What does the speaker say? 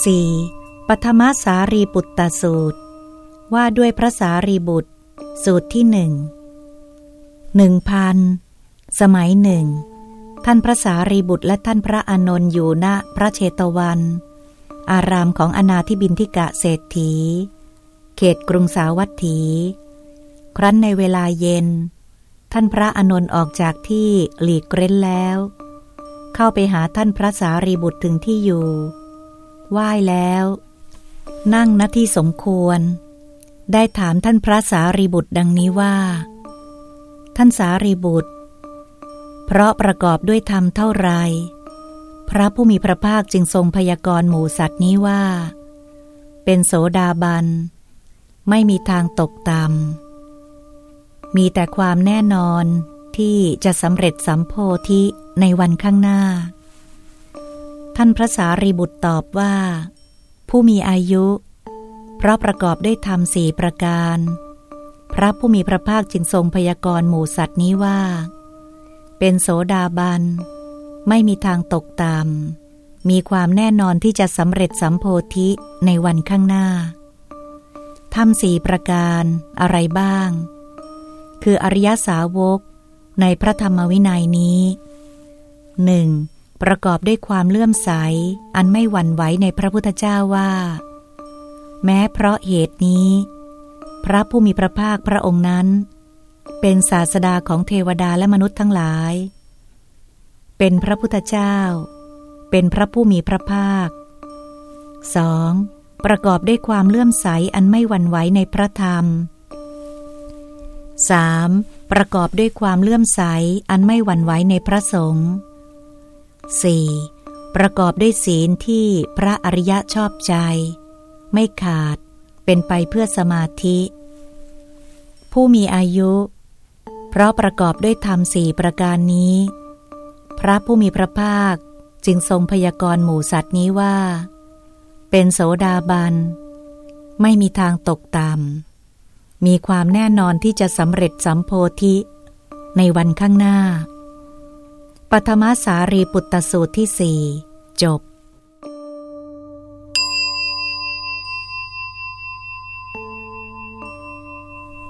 4. ปฐมสารีบุตตสูตร ว่าด้วยพระสารีบุตร สูตรที่หนึ่งหนึ่งพันสมัยหนึ่ง ท่านพระสารีบุตรและท่านพระอานนท์อยู่ณพระเชตวัน อารามของอนาธิบินทิกะเศรษฐี เขตกรุงสาวัตถี ครั้นในเวลาเย็น ท่านพระอานนท์ออกจากที่หลีกเร้นแล้ว เข้าไปหาท่านพระสารีบุตรถึงที่อยู่ ไหว้แล้ว นั่งณที่สมควร ได้ถามท่านพระสารีบุตรดังนี้ว่า ท่านสารีบุตร เพราะประกอบด้วยธรรมเท่าไร พระผู้มีพระภาคจึงทรงพยากรณ์หมูสัตว์นี้ว่า เป็นโสดาบัน ไม่มีทางตกต่ำมีแต่ความแน่นอนที่จะสำเร็จสัมโพธิในวันข้างหน้า ท่านพระสารีบุตรตอบว่า ผู้มีอายุ เพราะประกอบด้วยธรรมสี่ประการ พระผู้มีพระภาคจึงทรงพยากรณ์หมู่สัตว์นี้ว่า เป็นโสดาบัน ไม่มีทางตกตามมีความแน่นอนที่จะสำเร็จสัมโพธิในวันข้างหน้าทำสี่ประการอะไรบ้าง คืออริยสาวกในพระธรรมวินัยนี้หนึ่ง ประกอบด้วยความเลื่อมใส อันไม่หวั่นไหวในพระพุทธเจ้าว่า แม้เพราะเหตุนี้ พระผู้มีพระภาคพระองค์นั้น เป็นศาสดาของเทวดาและมนุษย์ทั้งหลาย เป็นพระพุทธเจ้า เป็นพระผู้มีพระภาค 2. ประกอบด้วยความเลื่อมใสอันไม่หวั่นไหวในพระธรรม 3. ประกอบด้วยความเลื่อมใสอันไม่หวั่นไหวในพระสงฆ์ 4. ประกอบด้วยศีลที่พระอริยะชอบใจ ไม่ขาดเป็นไปเพื่อสมาธิ ผู้มีอายุ เพราะประกอบด้วยธรรมสี่ประการนี้ พระผู้มีพระภาคจึงทรงพยากรณ์หมู่สัตว์นี้ว่า เป็นโสดาบัน ไม่มีทางตกต่ำมีความแน่นอนที่จะสำเร็จสัมโพธิ ในวันข้างหน้า ปฐมสารีปุตตสูตรที่สี่จบ